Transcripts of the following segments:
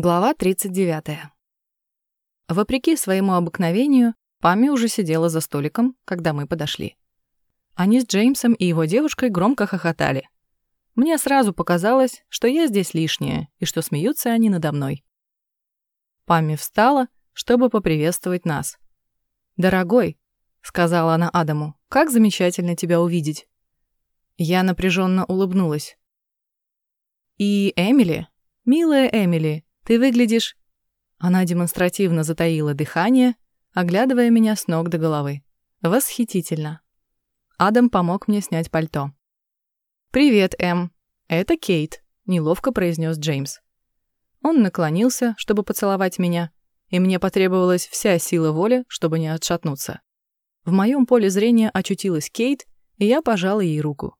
Глава 39. Вопреки своему обыкновению, Пами уже сидела за столиком, когда мы подошли. Они с Джеймсом и его девушкой громко хохотали. Мне сразу показалось, что я здесь лишняя и что смеются они надо мной. Пами встала, чтобы поприветствовать нас. «Дорогой», — сказала она Адаму, — «как замечательно тебя увидеть». Я напряженно улыбнулась. «И Эмили? Милая Эмили, ты выглядишь...» Она демонстративно затаила дыхание, оглядывая меня с ног до головы. «Восхитительно!» Адам помог мне снять пальто. «Привет, Эм. Это Кейт», — неловко произнес Джеймс. Он наклонился, чтобы поцеловать меня, и мне потребовалась вся сила воли, чтобы не отшатнуться. В моем поле зрения очутилась Кейт, и я пожала ей руку.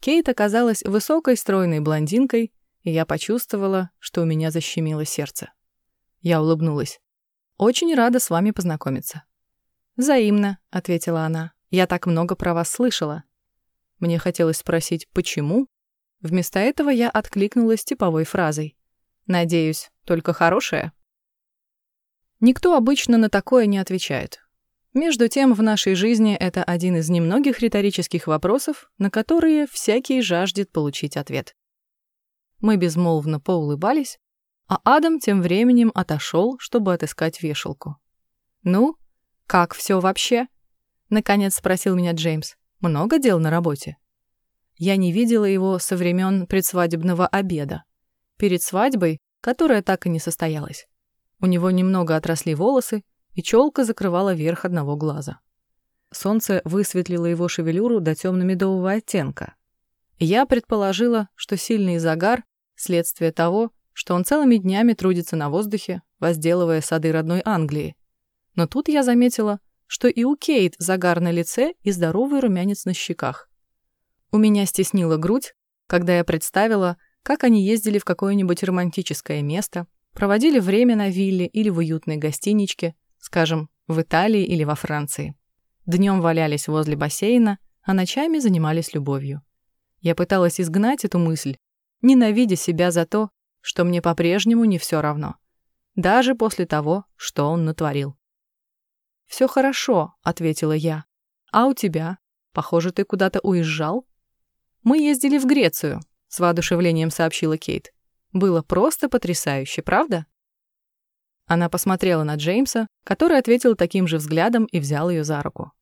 Кейт оказалась высокой стройной блондинкой, и я почувствовала, что у меня защемило сердце. Я улыбнулась. «Очень рада с вами познакомиться». «Взаимно», — ответила она. «Я так много про вас слышала». Мне хотелось спросить, почему? Вместо этого я откликнулась типовой фразой. «Надеюсь, только хорошее?» Никто обычно на такое не отвечает. Между тем, в нашей жизни это один из немногих риторических вопросов, на которые всякий жаждет получить ответ. Мы безмолвно поулыбались, а Адам тем временем отошел, чтобы отыскать вешалку. «Ну, как все вообще?» — наконец спросил меня Джеймс. «Много дел на работе?» Я не видела его со времен предсвадебного обеда. Перед свадьбой, которая так и не состоялась. У него немного отросли волосы, и челка закрывала верх одного глаза. Солнце высветлило его шевелюру до темно-медового оттенка. Я предположила, что сильный загар – следствие того, что он целыми днями трудится на воздухе, возделывая сады родной Англии. Но тут я заметила, что и у Кейт загар на лице и здоровый румянец на щеках. У меня стеснила грудь, когда я представила, как они ездили в какое-нибудь романтическое место, проводили время на вилле или в уютной гостиничке, скажем, в Италии или во Франции. Днем валялись возле бассейна, а ночами занимались любовью. Я пыталась изгнать эту мысль, ненавидя себя за то, что мне по-прежнему не все равно. Даже после того, что он натворил. «Все хорошо», — ответила я. «А у тебя? Похоже, ты куда-то уезжал?» «Мы ездили в Грецию», — с воодушевлением сообщила Кейт. «Было просто потрясающе, правда?» Она посмотрела на Джеймса, который ответил таким же взглядом и взял ее за руку.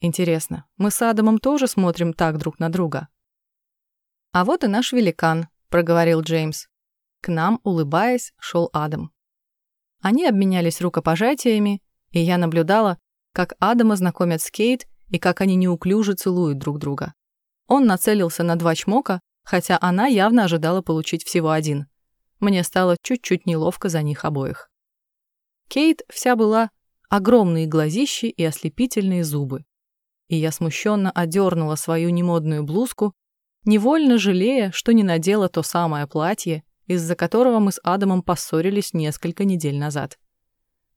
«Интересно, мы с Адамом тоже смотрим так друг на друга?» «А вот и наш великан», — проговорил Джеймс. К нам, улыбаясь, шел Адам. Они обменялись рукопожатиями, и я наблюдала, как Адама знакомят с Кейт и как они неуклюже целуют друг друга. Он нацелился на два чмока, хотя она явно ожидала получить всего один. Мне стало чуть-чуть неловко за них обоих. Кейт вся была огромные глазищи и ослепительные зубы. И я смущенно одернула свою немодную блузку невольно жалея, что не надела то самое платье, из-за которого мы с Адамом поссорились несколько недель назад.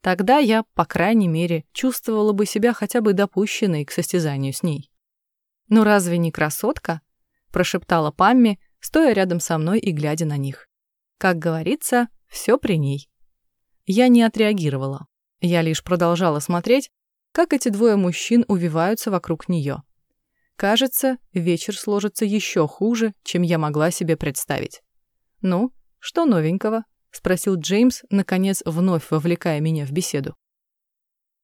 Тогда я, по крайней мере, чувствовала бы себя хотя бы допущенной к состязанию с ней. «Ну разве не красотка?» – прошептала Памми, стоя рядом со мной и глядя на них. Как говорится, все при ней. Я не отреагировала. Я лишь продолжала смотреть, как эти двое мужчин увиваются вокруг нее. Кажется, вечер сложится еще хуже, чем я могла себе представить. «Ну, что новенького?» — спросил Джеймс, наконец вновь вовлекая меня в беседу.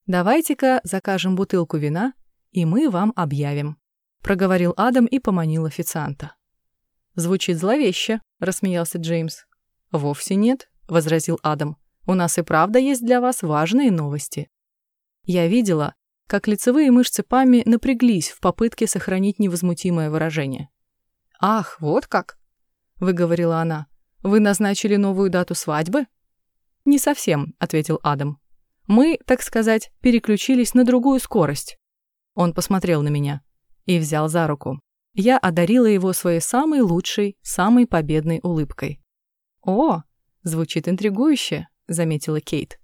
«Давайте-ка закажем бутылку вина, и мы вам объявим», — проговорил Адам и поманил официанта. «Звучит зловеще», — рассмеялся Джеймс. «Вовсе нет», — возразил Адам. «У нас и правда есть для вас важные новости». Я видела, как лицевые мышцы Пами напряглись в попытке сохранить невозмутимое выражение. «Ах, вот как!» — выговорила она. «Вы назначили новую дату свадьбы?» «Не совсем», — ответил Адам. «Мы, так сказать, переключились на другую скорость». Он посмотрел на меня и взял за руку. Я одарила его своей самой лучшей, самой победной улыбкой. «О, звучит интригующе», — заметила Кейт.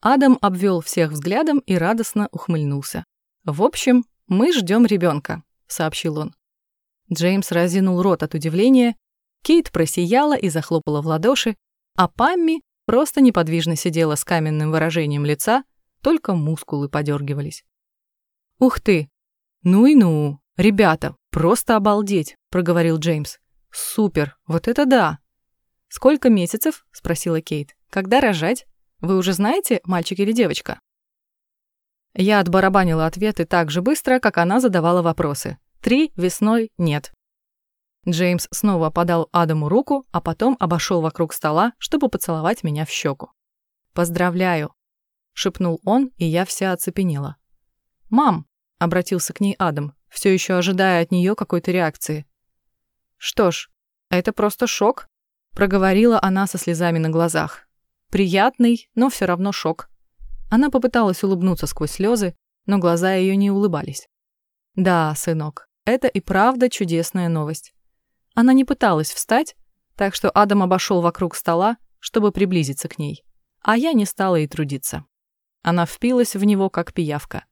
Адам обвел всех взглядом и радостно ухмыльнулся. «В общем, мы ждем ребенка», — сообщил он. Джеймс разинул рот от удивления, Кейт просияла и захлопала в ладоши, А Памми просто неподвижно сидела с каменным выражением лица, только мускулы подергивались. «Ух ты! Ну и ну! Ребята, просто обалдеть!» — проговорил Джеймс. «Супер! Вот это да!» «Сколько месяцев?» — спросила Кейт. «Когда рожать? Вы уже знаете, мальчик или девочка?» Я отбарабанила ответы так же быстро, как она задавала вопросы. Три весной нет. Джеймс снова подал Адаму руку, а потом обошел вокруг стола, чтобы поцеловать меня в щеку. «Поздравляю!» — шепнул он, и я вся оцепенела. «Мам!» — обратился к ней Адам, все еще ожидая от нее какой-то реакции. «Что ж, это просто шок», — проговорила она со слезами на глазах. «Приятный, но все равно шок». Она попыталась улыбнуться сквозь слезы, но глаза ее не улыбались. «Да, сынок, это и правда чудесная новость». Она не пыталась встать, так что Адам обошел вокруг стола, чтобы приблизиться к ней. А я не стала и трудиться. Она впилась в него, как пиявка.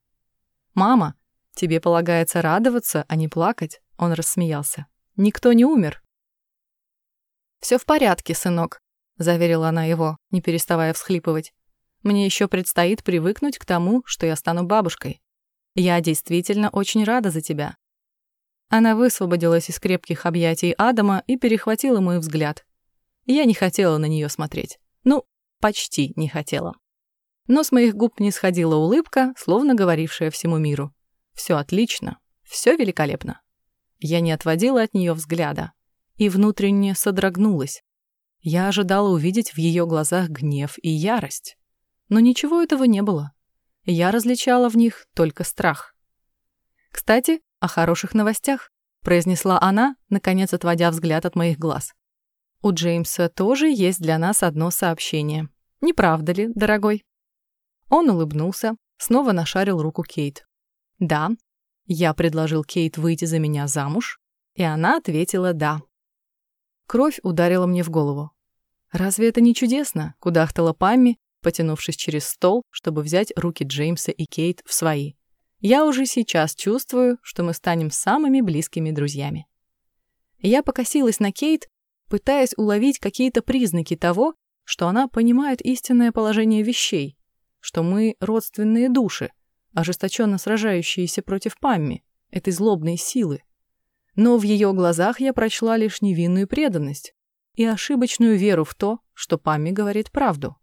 «Мама, тебе полагается радоваться, а не плакать», — он рассмеялся. «Никто не умер». «Все в порядке, сынок», — заверила она его, не переставая всхлипывать. Мне еще предстоит привыкнуть к тому, что я стану бабушкой. Я действительно очень рада за тебя». Она высвободилась из крепких объятий Адама и перехватила мой взгляд. Я не хотела на нее смотреть. Ну, почти не хотела. Но с моих губ не сходила улыбка, словно говорившая всему миру. Все отлично, все великолепно. Я не отводила от нее взгляда и внутренне содрогнулась. Я ожидала увидеть в ее глазах гнев и ярость. Но ничего этого не было. Я различала в них только страх. «Кстати, о хороших новостях», — произнесла она, наконец отводя взгляд от моих глаз. «У Джеймса тоже есть для нас одно сообщение. Не правда ли, дорогой?» Он улыбнулся, снова нашарил руку Кейт. «Да, я предложил Кейт выйти за меня замуж, и она ответила «да». Кровь ударила мне в голову. Разве это не чудесно? Кудахтала Памми, потянувшись через стол, чтобы взять руки Джеймса и Кейт в свои. Я уже сейчас чувствую, что мы станем самыми близкими друзьями. Я покосилась на Кейт, пытаясь уловить какие-то признаки того, что она понимает истинное положение вещей, что мы родственные души, ожесточенно сражающиеся против Памми, этой злобной силы. Но в ее глазах я прочла лишь невинную преданность и ошибочную веру в то, что Памми говорит правду.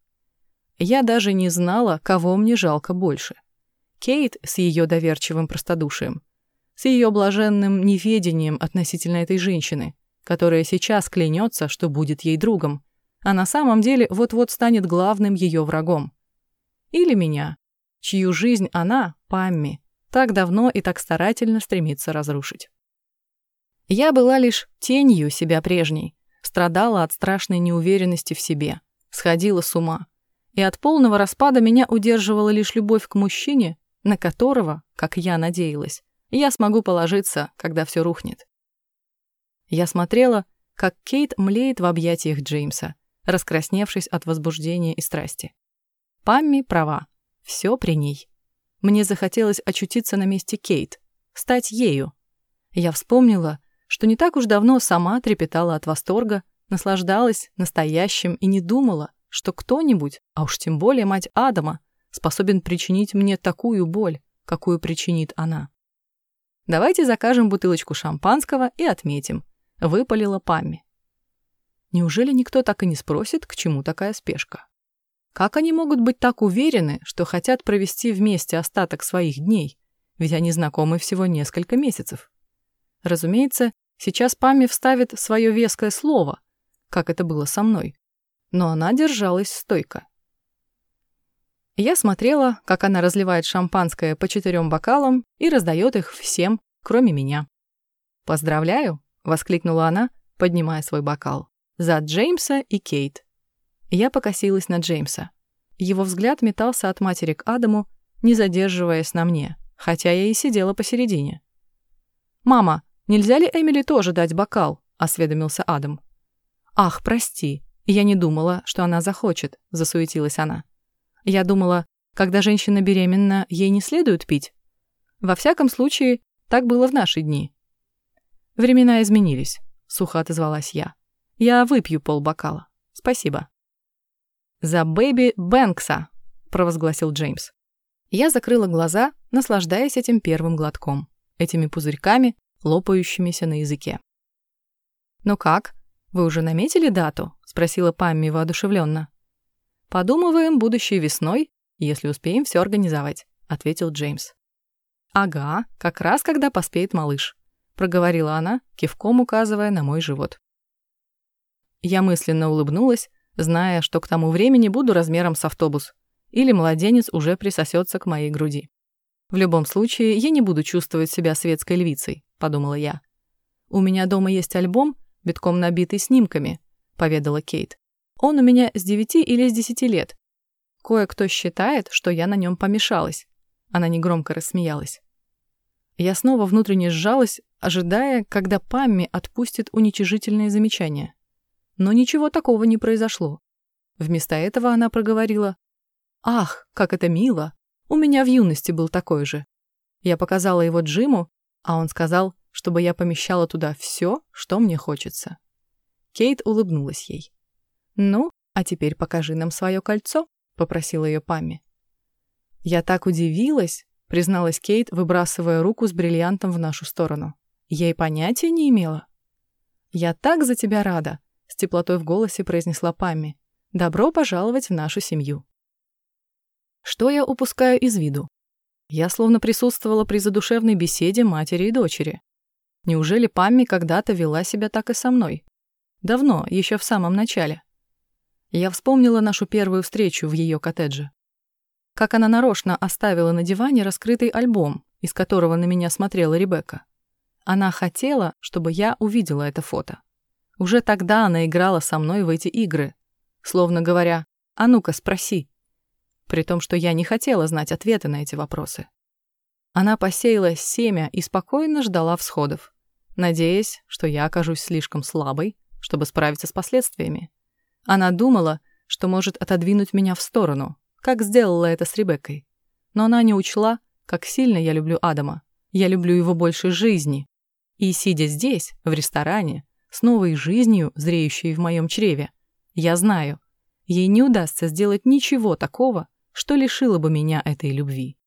Я даже не знала, кого мне жалко больше. Кейт с ее доверчивым простодушием, с ее блаженным неведением относительно этой женщины, которая сейчас клянется, что будет ей другом, а на самом деле вот-вот станет главным ее врагом. Или меня, чью жизнь она, Памми, так давно и так старательно стремится разрушить. Я была лишь тенью себя прежней, страдала от страшной неуверенности в себе, сходила с ума, и от полного распада меня удерживала лишь любовь к мужчине, на которого, как я надеялась, я смогу положиться, когда все рухнет. Я смотрела, как Кейт млеет в объятиях Джеймса, раскрасневшись от возбуждения и страсти. Памми права, все при ней. Мне захотелось очутиться на месте Кейт, стать ею. Я вспомнила, что не так уж давно сама трепетала от восторга, наслаждалась настоящим и не думала, что кто-нибудь, а уж тем более мать Адама, способен причинить мне такую боль, какую причинит она. Давайте закажем бутылочку шампанского и отметим. Выпалила Памми. Неужели никто так и не спросит, к чему такая спешка? Как они могут быть так уверены, что хотят провести вместе остаток своих дней, ведь они знакомы всего несколько месяцев? Разумеется, сейчас Памми вставит свое веское слово, как это было со мной но она держалась стойко. Я смотрела, как она разливает шампанское по четырем бокалам и раздает их всем, кроме меня. «Поздравляю!» — воскликнула она, поднимая свой бокал. «За Джеймса и Кейт». Я покосилась на Джеймса. Его взгляд метался от матери к Адаму, не задерживаясь на мне, хотя я и сидела посередине. «Мама, нельзя ли Эмили тоже дать бокал?» — осведомился Адам. «Ах, прости, я не думала, что она захочет, засуетилась она. Я думала, когда женщина беременна, ей не следует пить. Во всяком случае, так было в наши дни. Времена изменились, сухо отозвалась я. Я выпью полбокала. Спасибо. «За Бэби Бэнкса!» — провозгласил Джеймс. Я закрыла глаза, наслаждаясь этим первым глотком, этими пузырьками, лопающимися на языке. «Ну как? Вы уже наметили дату?» — спросила Памми воодушевленно. «Подумываем будущей весной, если успеем все организовать», — ответил Джеймс. «Ага, как раз когда поспеет малыш», — проговорила она, кивком указывая на мой живот. Я мысленно улыбнулась, зная, что к тому времени буду размером с автобус, или младенец уже присосется к моей груди. В любом случае, я не буду чувствовать себя светской львицей, подумала я. У меня дома есть альбом, битком набитый снимками, поведала Кейт. Он у меня с девяти или с десяти лет. Кое-кто считает, что я на нем помешалась. Она негромко рассмеялась. Я снова внутренне сжалась, ожидая, когда Памми отпустит уничижительные замечания. Но ничего такого не произошло. Вместо этого она проговорила. «Ах, как это мило! У меня в юности был такой же». Я показала его Джиму, а он сказал, чтобы я помещала туда все, что мне хочется. Кейт улыбнулась ей. «Ну, а теперь покажи нам свое кольцо», — попросила ее Памми. Я так удивилась, призналась Кейт, выбрасывая руку с бриллиантом в нашу сторону. Я и понятия не имела. «Я так за тебя рада», с теплотой в голосе произнесла Памми. «Добро пожаловать в нашу семью». Что я упускаю из виду? Я словно присутствовала при задушевной беседе матери и дочери. Неужели Памми когда-то вела себя так и со мной? Давно, еще в самом начале. Я вспомнила нашу первую встречу в ее коттедже. Как она нарочно оставила на диване раскрытый альбом, из которого на меня смотрела Ребекка. Она хотела, чтобы я увидела это фото. Уже тогда она играла со мной в эти игры, словно говоря «А ну-ка, спроси», при том, что я не хотела знать ответы на эти вопросы. Она посеяла семя и спокойно ждала всходов, надеясь, что я окажусь слишком слабой, чтобы справиться с последствиями. Она думала, что может отодвинуть меня в сторону, как сделала это с Ребеккой. Но она не учла, как сильно я люблю Адама. Я люблю его больше жизни. И, сидя здесь, в ресторане, с новой жизнью, зреющей в моем чреве. Я знаю, ей не удастся сделать ничего такого, что лишило бы меня этой любви.